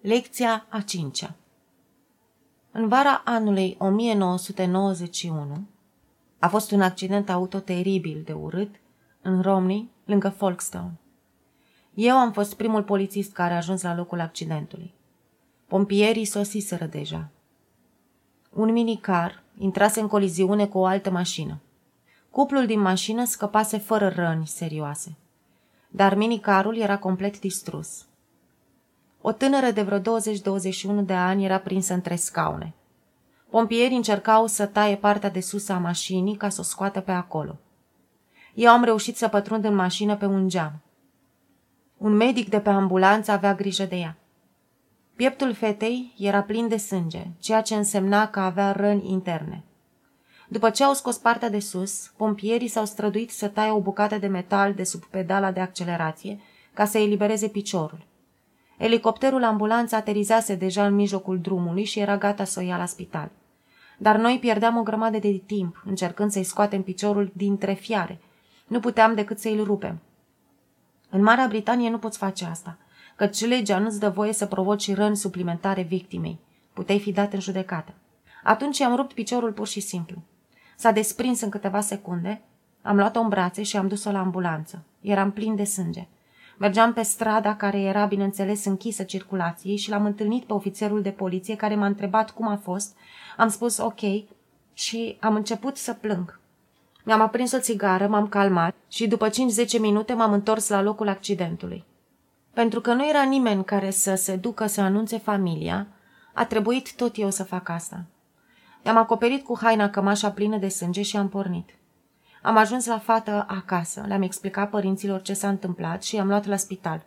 Lecția a cincea În vara anului 1991 a fost un accident auto teribil de urât în Romney, lângă Folkestone. Eu am fost primul polițist care a ajuns la locul accidentului. Pompierii sosiseră deja. Un minicar intrase în coliziune cu o altă mașină. Cuplul din mașină scăpase fără răni serioase. Dar minicarul era complet distrus. O tânără de vreo 20-21 de ani era prinsă între scaune. Pompierii încercau să taie partea de sus a mașinii ca să o scoată pe acolo. Eu am reușit să pătrund în mașină pe un geam. Un medic de pe ambulanță avea grijă de ea. Pieptul fetei era plin de sânge, ceea ce însemna că avea răni interne. După ce au scos partea de sus, pompierii s-au străduit să taie o bucată de metal de sub pedala de accelerație ca să elibereze piciorul. Elicopterul ambulanță aterizase deja în mijlocul drumului și era gata să o ia la spital. Dar noi pierdeam o grămadă de timp încercând să-i scoatem piciorul dintre fiare. Nu puteam decât să-i rupem. În Marea Britanie nu poți face asta, căci legea nu-ți dă voie să provoci răni suplimentare victimei. Puteai fi dat în judecată. Atunci i-am rupt piciorul pur și simplu. S-a desprins în câteva secunde, am luat-o în brațe și am dus-o la ambulanță. Eram plin de sânge. Mergeam pe strada care era, bineînțeles, închisă circulației și l-am întâlnit pe ofițerul de poliție care m-a întrebat cum a fost. Am spus ok și am început să plâng. Mi-am aprins o țigară, m-am calmat și după 5-10 minute m-am întors la locul accidentului. Pentru că nu era nimeni care să se ducă să anunțe familia, a trebuit tot eu să fac asta. I-am acoperit cu haina cămașa plină de sânge și am pornit. Am ajuns la fată acasă, le-am explicat părinților ce s-a întâmplat și i-am luat la spital.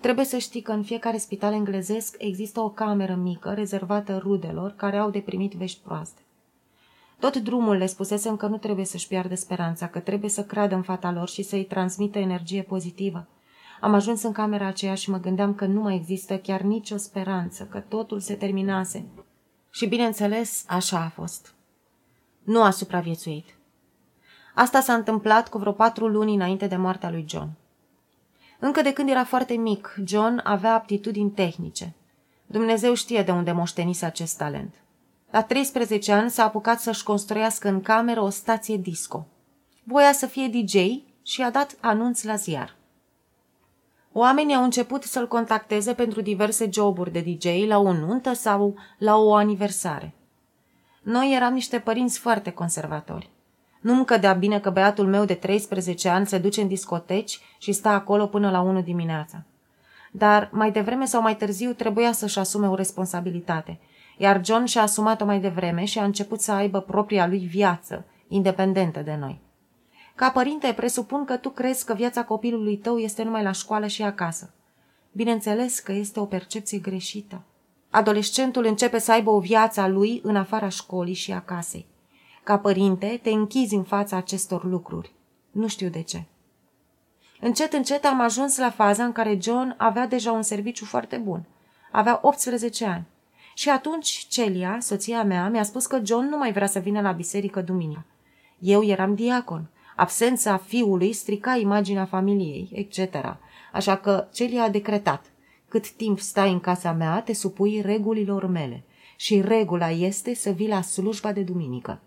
Trebuie să știi că în fiecare spital englezesc există o cameră mică rezervată rudelor care au de primit vești proaste. Tot drumul le spusesem că nu trebuie să-și piardă speranța, că trebuie să creadă în fata lor și să-i transmită energie pozitivă. Am ajuns în camera aceea și mă gândeam că nu mai există chiar nicio speranță, că totul se terminase. Și bineînțeles, așa a fost. Nu a supraviețuit. Asta s-a întâmplat cu vreo patru luni înainte de moartea lui John. Încă de când era foarte mic, John avea aptitudini tehnice. Dumnezeu știe de unde moștenise acest talent. La 13 ani s-a apucat să-și construiască în cameră o stație disco. Voia să fie DJ și a dat anunț la ziar. Oamenii au început să-l contacteze pentru diverse joburi de DJ la o nuntă sau la o aniversare. Noi eram niște părinți foarte conservatori. Nu-mi cădea bine că băiatul meu de 13 ani se duce în discoteci și stă acolo până la 1 dimineața. Dar mai devreme sau mai târziu trebuia să-și asume o responsabilitate, iar John și-a asumat-o mai devreme și a început să aibă propria lui viață, independentă de noi. Ca părinte, presupun că tu crezi că viața copilului tău este numai la școală și acasă. Bineînțeles că este o percepție greșită. Adolescentul începe să aibă o viață a lui în afara școlii și a casei. Ca părinte, te închizi în fața acestor lucruri. Nu știu de ce. Încet, încet am ajuns la faza în care John avea deja un serviciu foarte bun. Avea 18 ani. Și atunci Celia, soția mea, mi-a spus că John nu mai vrea să vină la biserică duminică. Eu eram diacon. Absența fiului strica imaginea familiei, etc. Așa că Celia a decretat. Cât timp stai în casa mea, te supui regulilor mele. Și regula este să vii la slujba de duminică.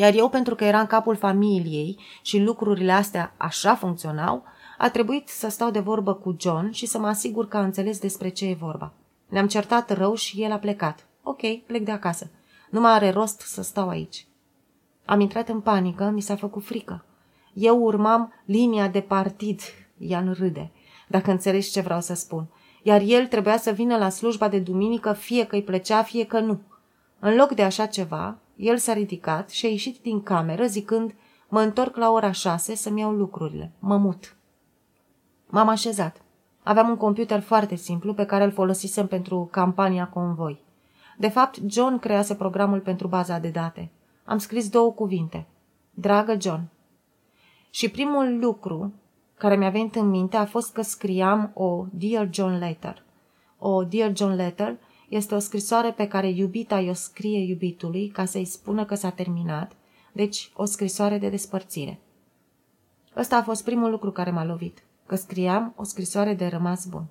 Iar eu, pentru că era în capul familiei și lucrurile astea așa funcționau, a trebuit să stau de vorbă cu John și să mă asigur că a înțeles despre ce e vorba. Ne-am certat rău și el a plecat. Ok, plec de acasă. Nu mai are rost să stau aici. Am intrat în panică, mi s-a făcut frică. Eu urmam linia de partid, Ian râde, dacă înțelegi ce vreau să spun. Iar el trebuia să vină la slujba de duminică, fie că îi plăcea, fie că nu. În loc de așa ceva, el s-a ridicat și a ieșit din cameră zicând, mă întorc la ora șase să-mi iau lucrurile. Mă mut. M-am așezat. Aveam un computer foarte simplu pe care îl folosisem pentru campania Convoi. De fapt, John crease programul pentru baza de date. Am scris două cuvinte. Dragă John. Și primul lucru care mi-a venit în minte a fost că scriam o Dear John Letter. O Dear John Letter este o scrisoare pe care iubita i-o scrie iubitului ca să-i spună că s-a terminat, deci o scrisoare de despărțire. Ăsta a fost primul lucru care m-a lovit, că scriam o scrisoare de rămas bun.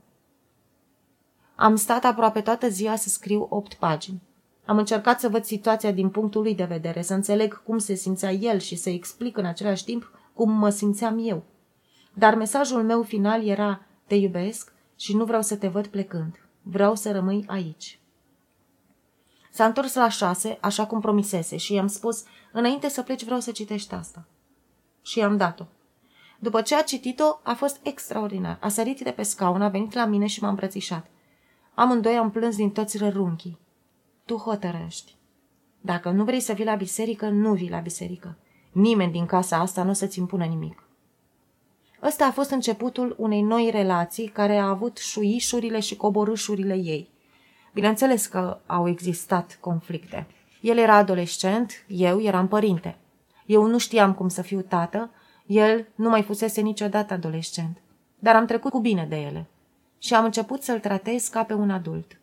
Am stat aproape toată ziua să scriu opt pagini. Am încercat să văd situația din punctul lui de vedere, să înțeleg cum se simțea el și să explic în același timp cum mă simțeam eu. Dar mesajul meu final era, te iubesc și nu vreau să te văd plecând. Vreau să rămâi aici. S-a întors la șase, așa cum promisese, și i-am spus, înainte să pleci vreau să citești asta. Și i-am dat-o. După ce a citit-o, a fost extraordinar. A sărit de pe scaun, a venit la mine și m-a îmbrățișat. Amândoi am plâns din toți rărunchii. Tu hotărăști. Dacă nu vrei să vii la biserică, nu vii la biserică. Nimeni din casa asta nu o să-ți impună nimic. Ăsta a fost începutul unei noi relații care a avut șuișurile și coborâșurile ei. Bineînțeles că au existat conflicte. El era adolescent, eu eram părinte. Eu nu știam cum să fiu tată, el nu mai fusese niciodată adolescent. Dar am trecut cu bine de ele și am început să-l tratez ca pe un adult.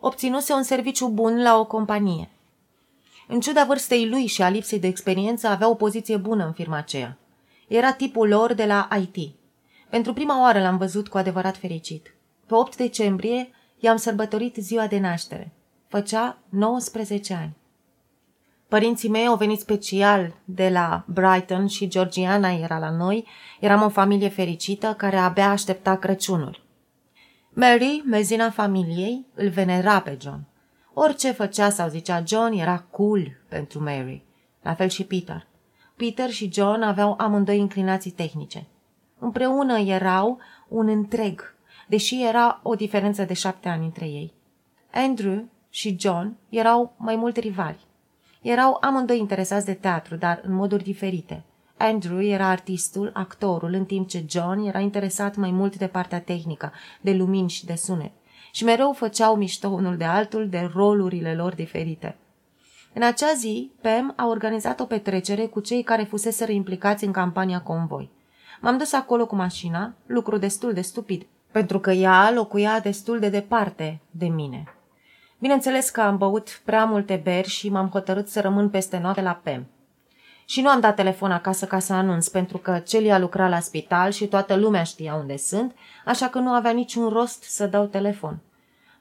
Obținuse un serviciu bun la o companie. În ciuda vârstei lui și a lipsei de experiență, avea o poziție bună în firma aceea. Era tipul lor de la IT. Pentru prima oară l-am văzut cu adevărat fericit. Pe 8 decembrie i-am sărbătorit ziua de naștere. Făcea 19 ani. Părinții mei au venit special de la Brighton și Georgiana era la noi. Eram o familie fericită care abia aștepta Crăciunul. Mary, mezina familiei, îl venera pe John. Orice făcea sau zicea John era cool pentru Mary. La fel și Peter. Peter și John aveau amândoi inclinații tehnice. Împreună erau un întreg, deși era o diferență de șapte ani între ei. Andrew și John erau mai mult rivali. Erau amândoi interesați de teatru, dar în moduri diferite. Andrew era artistul, actorul, în timp ce John era interesat mai mult de partea tehnică, de lumini și de sunet. Și mereu făceau mișto unul de altul de rolurile lor diferite. În acea zi, Pam a organizat o petrecere cu cei care fuseseră implicați în campania Convoi. M-am dus acolo cu mașina, lucru destul de stupid, pentru că ea locuia destul de departe de mine. Bineînțeles că am băut prea multe beri și m-am hotărât să rămân peste noapte la Pam. Și nu am dat telefon acasă ca să anunț, pentru că Celia lucra la spital și toată lumea știa unde sunt, așa că nu avea niciun rost să dau telefon.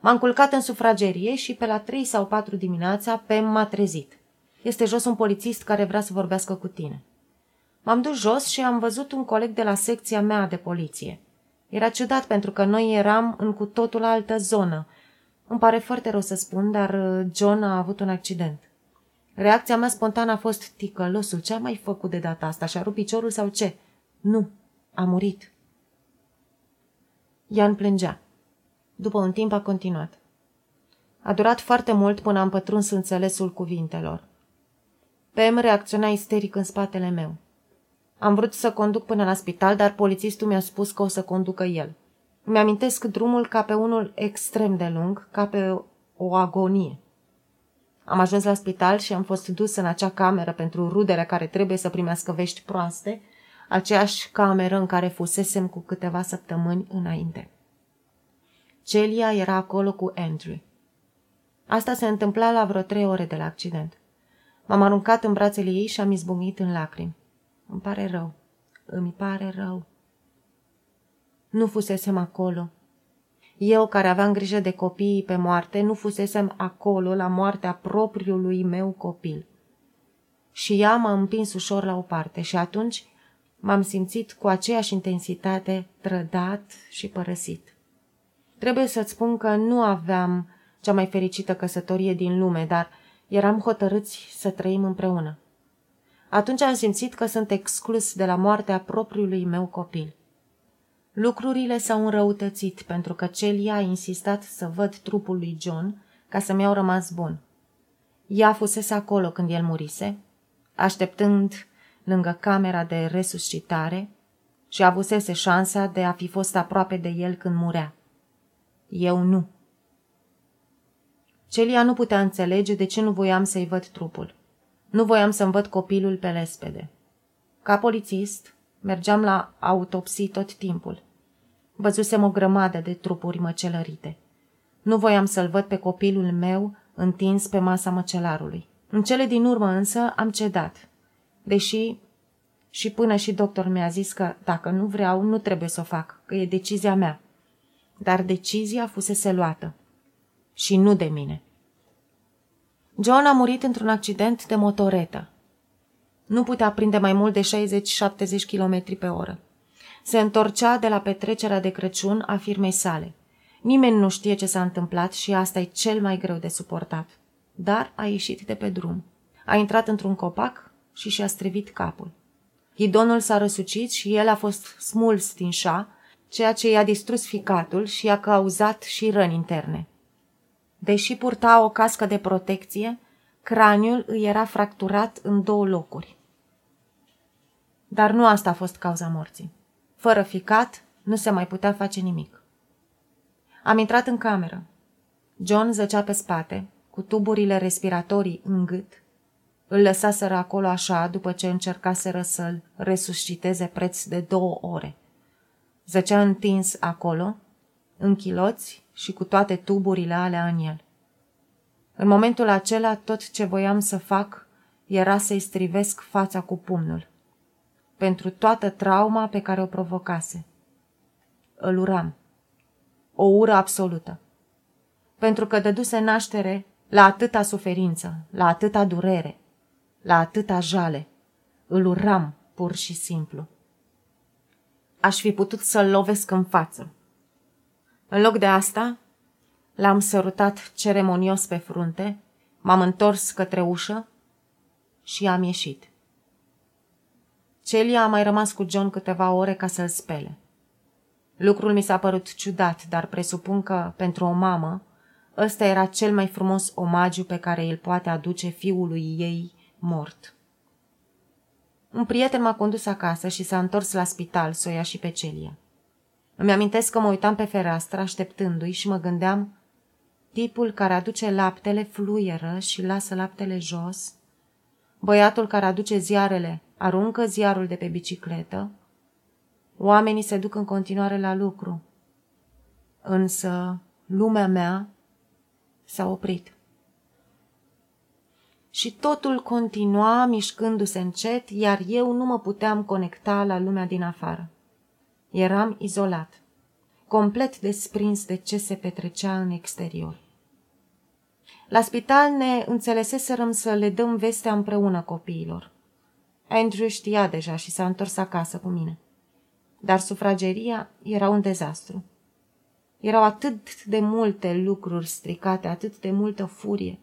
M-am culcat în sufragerie și pe la trei sau patru dimineața Pem m-a trezit. Este jos un polițist care vrea să vorbească cu tine. M-am dus jos și am văzut un coleg de la secția mea de poliție. Era ciudat pentru că noi eram în cu totul altă zonă. Îmi pare foarte rău să spun, dar uh, John a avut un accident. Reacția mea spontană a fost, ticălosul, ce a mai făcut de data asta? Și-a rupt piciorul sau ce? Nu, a murit. Ian plângea. După un timp a continuat. A durat foarte mult până am pătruns înțelesul cuvintelor. Pem reacționa isteric în spatele meu. Am vrut să conduc până la spital, dar polițistul mi-a spus că o să conducă el. Îmi amintesc drumul ca pe unul extrem de lung, ca pe o agonie. Am ajuns la spital și am fost dus în acea cameră pentru rudele care trebuie să primească vești proaste, aceeași cameră în care fusesem cu câteva săptămâni înainte. Celia era acolo cu Andrew. Asta se întâmpla la vreo trei ore de la accident. M-am aruncat în brațele ei și am izbucnit în lacrimi. Îmi pare rău. Îmi pare rău. Nu fusesem acolo. Eu, care aveam grijă de copiii pe moarte, nu fusesem acolo la moartea propriului meu copil. Și ea m-a împins ușor la o parte și atunci m-am simțit cu aceeași intensitate trădat și părăsit. Trebuie să-ți spun că nu aveam cea mai fericită căsătorie din lume, dar eram hotărâți să trăim împreună. Atunci am simțit că sunt exclus de la moartea propriului meu copil. Lucrurile s-au înrăutățit pentru că Celia a insistat să văd trupul lui John ca să mi-au rămas bun. Ea fusese acolo când el murise, așteptând lângă camera de resuscitare și avusese șansa de a fi fost aproape de el când murea. Eu nu. Celia nu putea înțelege de ce nu voiam să-i văd trupul. Nu voiam să-mi văd copilul pe lespede. Ca polițist, mergeam la autopsii tot timpul. Văzusem o grămadă de trupuri măcelărite. Nu voiam să-l văd pe copilul meu întins pe masa măcelarului. În cele din urmă însă am cedat, deși și până și doctor mi-a zis că dacă nu vreau, nu trebuie să o fac, că e decizia mea. Dar decizia fusese luată. Și nu de mine. John a murit într-un accident de motoretă. Nu putea prinde mai mult de 60-70 km pe oră. Se întorcea de la petrecerea de Crăciun a firmei sale. Nimeni nu știe ce s-a întâmplat și asta e cel mai greu de suportat. Dar a ieșit de pe drum. A intrat într-un copac și și-a strivit capul. Ghidonul s-a răsucit și el a fost smuls din șa, ceea ce i-a distrus ficatul și i-a cauzat și răni interne. Deși purta o cască de protecție, craniul îi era fracturat în două locuri. Dar nu asta a fost cauza morții. Fără ficat, nu se mai putea face nimic. Am intrat în cameră. John zăcea pe spate, cu tuburile respiratorii în gât. Îl lăsaseră acolo așa după ce încercaseră să-l resusciteze preț de două ore. Zăcea întins acolo, în chiloți și cu toate tuburile alea în el. În momentul acela, tot ce voiam să fac era să-i strivesc fața cu pumnul. Pentru toată trauma pe care o provocase. Îl uram. O ură absolută. Pentru că dăduse naștere la atâta suferință, la atâta durere, la atâta jale. Îl uram, pur și simplu. Aș fi putut să-l lovesc în față. În loc de asta, l-am sărutat ceremonios pe frunte, m-am întors către ușă și am ieșit. Celia a mai rămas cu John câteva ore ca să-l spele. Lucrul mi s-a părut ciudat, dar presupun că, pentru o mamă, ăsta era cel mai frumos omagiu pe care îl poate aduce fiului ei mort. Un prieten m-a condus acasă și s-a întors la spital să o ia și pe Celia. Îmi amintesc că mă uitam pe fereastră așteptându-i și mă gândeam tipul care aduce laptele fluieră și lasă laptele jos, băiatul care aduce ziarele aruncă ziarul de pe bicicletă, oamenii se duc în continuare la lucru. Însă lumea mea s-a oprit. Și totul continua mișcându-se încet, iar eu nu mă puteam conecta la lumea din afară. Eram izolat, complet desprins de ce se petrecea în exterior. La spital ne înțeleseserăm să le dăm vestea împreună copiilor. Andrew știa deja și s-a întors acasă cu mine. Dar sufrageria era un dezastru. Erau atât de multe lucruri stricate, atât de multă furie.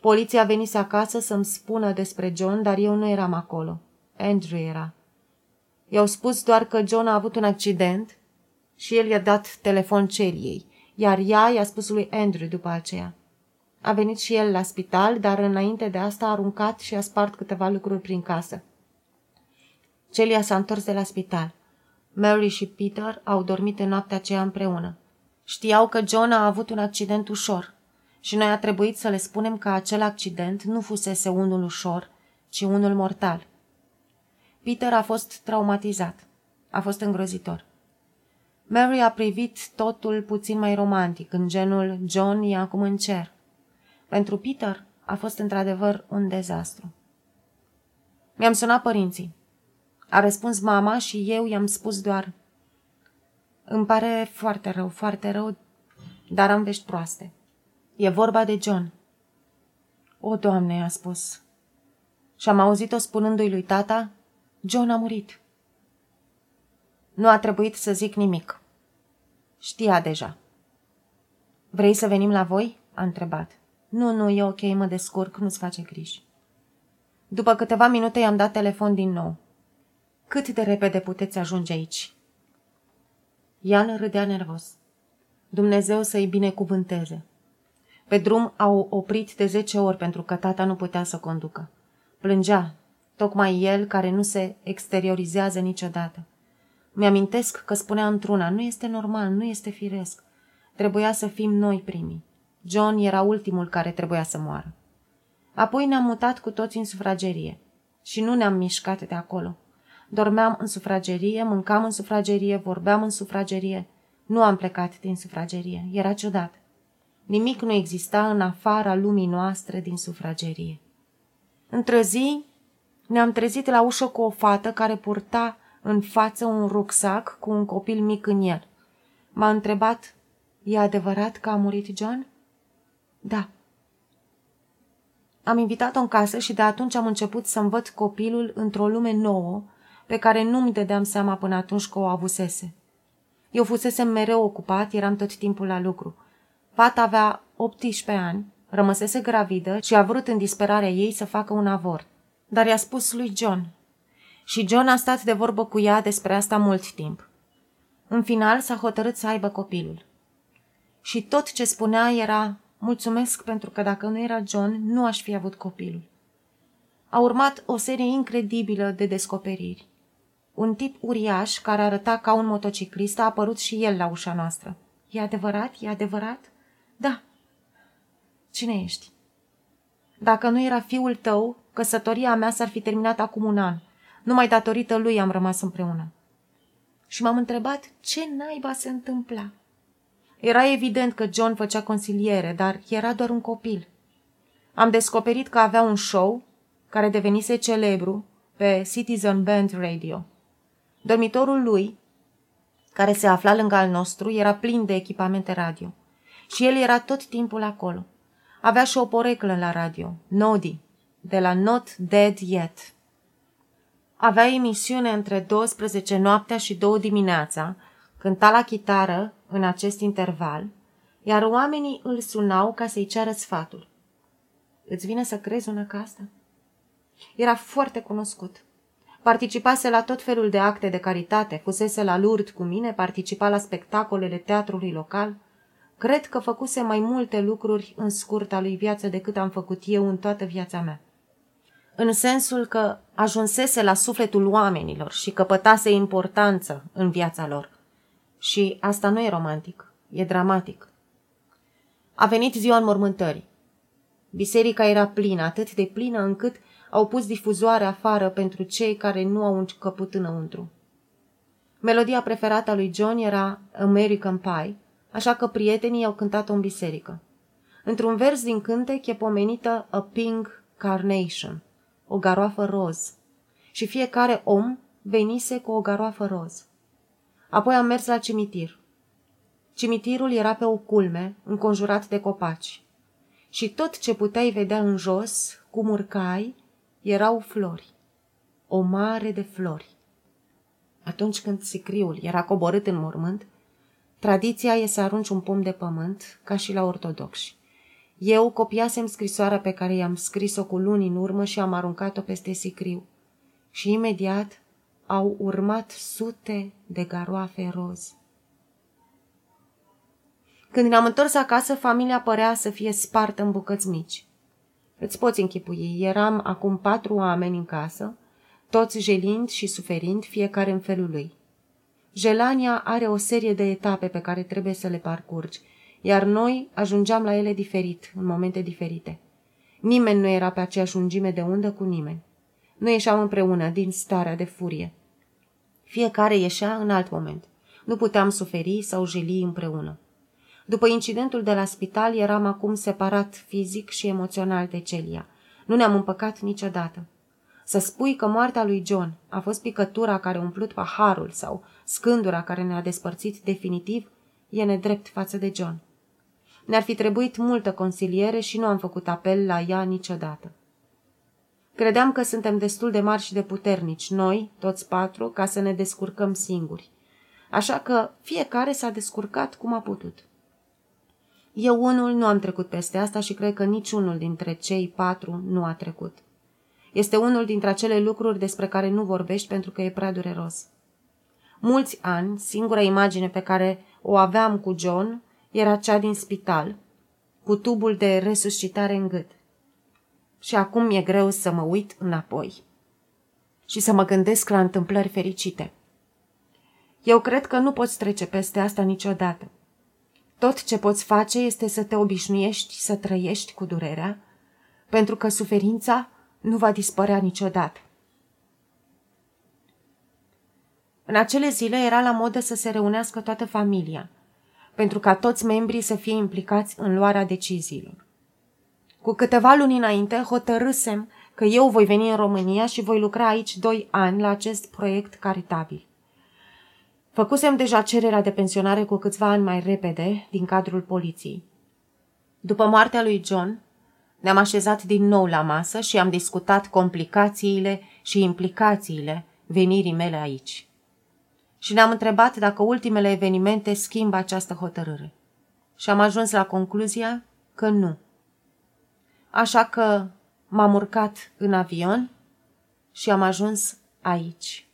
Poliția venise acasă să-mi spună despre John, dar eu nu eram acolo. Andrew era. I-au spus doar că John a avut un accident și el i-a dat telefon Celiei, iar ea i-a spus lui Andrew după aceea. A venit și el la spital, dar înainte de asta a aruncat și a spart câteva lucruri prin casă. Celia s-a întors de la spital. Mary și Peter au dormit în noaptea aceea împreună. Știau că John a avut un accident ușor și noi a trebuit să le spunem că acel accident nu fusese unul ușor, ci unul mortal. Peter a fost traumatizat. A fost îngrozitor. Mary a privit totul puțin mai romantic, în genul John e acum în cer. Pentru Peter a fost într-adevăr un dezastru. Mi-am sunat părinții. A răspuns mama și eu i-am spus doar Îmi pare foarte rău, foarte rău, dar am vești proaste. E vorba de John. O, Doamne, a spus. Și am auzit-o spunându-i lui tata, John a murit. Nu a trebuit să zic nimic. Știa deja. Vrei să venim la voi? a întrebat. Nu, nu, e ok, mă descurc, nu-ți face griji. După câteva minute i-am dat telefon din nou. Cât de repede puteți ajunge aici? Ian râdea nervos. Dumnezeu să-i binecuvânteze. Pe drum au oprit de zece ori pentru că tata nu putea să conducă. Plângea, tocmai el care nu se exteriorizează niciodată. Mi-amintesc că spunea într-una, nu este normal, nu este firesc. Trebuia să fim noi primii. John era ultimul care trebuia să moară. Apoi ne-am mutat cu toți în sufragerie și nu ne-am mișcat de acolo. Dormeam în sufragerie, mâncam în sufragerie, vorbeam în sufragerie. Nu am plecat din sufragerie. Era ciudat. Nimic nu exista în afara lumii noastre din sufragerie. Într-o zi ne-am trezit la ușă cu o fată care purta în față un rucsac cu un copil mic în el. M-a întrebat E adevărat că a murit John? Da. Am invitat-o în casă și de atunci am început să văd copilul într-o lume nouă, pe care nu-mi dădeam seama până atunci că o avusese. Eu fusesem mereu ocupat, eram tot timpul la lucru. Fata avea 18 ani, rămăsese gravidă și a vrut în disperarea ei să facă un avort. Dar i-a spus lui John. Și John a stat de vorbă cu ea despre asta mult timp. În final s-a hotărât să aibă copilul. Și tot ce spunea era, mulțumesc pentru că dacă nu era John, nu aș fi avut copilul. A urmat o serie incredibilă de descoperiri. Un tip uriaș, care arăta ca un motociclist, a apărut și el la ușa noastră. E adevărat? E adevărat? Da. Cine ești? Dacă nu era fiul tău, căsătoria mea s-ar fi terminat acum un an. Numai datorită lui am rămas împreună. Și m-am întrebat ce naiba se întâmpla. Era evident că John făcea consiliere, dar era doar un copil. Am descoperit că avea un show care devenise celebru pe Citizen Band Radio. Dormitorul lui, care se afla lângă al nostru, era plin de echipamente radio. Și el era tot timpul acolo. Avea și o poreclă la radio, Nodi, de la Not Dead Yet. Avea emisiune între 12 noaptea și 2 dimineața, cânta la chitară în acest interval, iar oamenii îl sunau ca să-i ceară sfatul. Îți vine să crezi una ca asta? Era foarte cunoscut. Participase la tot felul de acte de caritate, fusese la Lourdes cu mine, participa la spectacolele teatrului local. Cred că făcuse mai multe lucruri în scurta lui viață decât am făcut eu în toată viața mea. În sensul că ajunsese la sufletul oamenilor și căpătase importanță în viața lor. Și asta nu e romantic, e dramatic. A venit ziua înmormântării. Biserica era plină, atât de plină încât au pus difuzoare afară pentru cei care nu au încăput înăuntru. Melodia preferată a lui John era American Pie, așa că prietenii au cântat-o în biserică. Într-un vers din cântec e pomenită A Pink Carnation, o garoafă roz, și fiecare om venise cu o garoafă roz. Apoi am mers la cimitir. Cimitirul era pe o culme, înconjurat de copaci. Și tot ce puteai vedea în jos, cum urcai, erau flori. O mare de flori. Atunci când sicriul era coborât în mormânt, tradiția e să arunci un pom de pământ, ca și la ortodoxi. Eu copiasem scrisoarea pe care i-am scris-o cu luni în urmă și am aruncat-o peste sicriu. Și imediat au urmat sute de garoafe roz. Când ne-am întors acasă, familia părea să fie spartă în bucăți mici. Îți poți închipui, eram acum patru oameni în casă, toți jelind și suferind, fiecare în felul lui. Jelania are o serie de etape pe care trebuie să le parcurgi, iar noi ajungeam la ele diferit, în momente diferite. Nimeni nu era pe aceeași lungime de undă cu nimeni. Nu ieșeam împreună din starea de furie. Fiecare ieșea în alt moment. Nu puteam suferi sau jeli împreună. După incidentul de la spital, eram acum separat fizic și emoțional de Celia. Nu ne-am împăcat niciodată. Să spui că moartea lui John a fost picătura care a umplut paharul sau scândura care ne-a despărțit definitiv, e nedrept față de John. Ne-ar fi trebuit multă consiliere și nu am făcut apel la ea niciodată. Credeam că suntem destul de mari și de puternici, noi, toți patru, ca să ne descurcăm singuri. Așa că fiecare s-a descurcat cum a putut. Eu unul nu am trecut peste asta și cred că niciunul dintre cei patru nu a trecut. Este unul dintre acele lucruri despre care nu vorbești pentru că e prea dureros. Mulți ani, singura imagine pe care o aveam cu John era cea din spital, cu tubul de resuscitare în gât. Și acum mi-e greu să mă uit înapoi și să mă gândesc la întâmplări fericite. Eu cred că nu poți trece peste asta niciodată. Tot ce poți face este să te obișnuiești să trăiești cu durerea, pentru că suferința nu va dispărea niciodată. În acele zile era la modă să se reunească toată familia, pentru ca toți membrii să fie implicați în luarea deciziilor. Cu câteva luni înainte hotărâsem că eu voi veni în România și voi lucra aici doi ani la acest proiect caritabil. Făcusem deja cererea de pensionare cu câțiva ani mai repede din cadrul poliției. După moartea lui John, ne-am așezat din nou la masă și am discutat complicațiile și implicațiile venirii mele aici. Și ne-am întrebat dacă ultimele evenimente schimbă această hotărâre. Și am ajuns la concluzia că nu. Așa că m-am urcat în avion și am ajuns aici.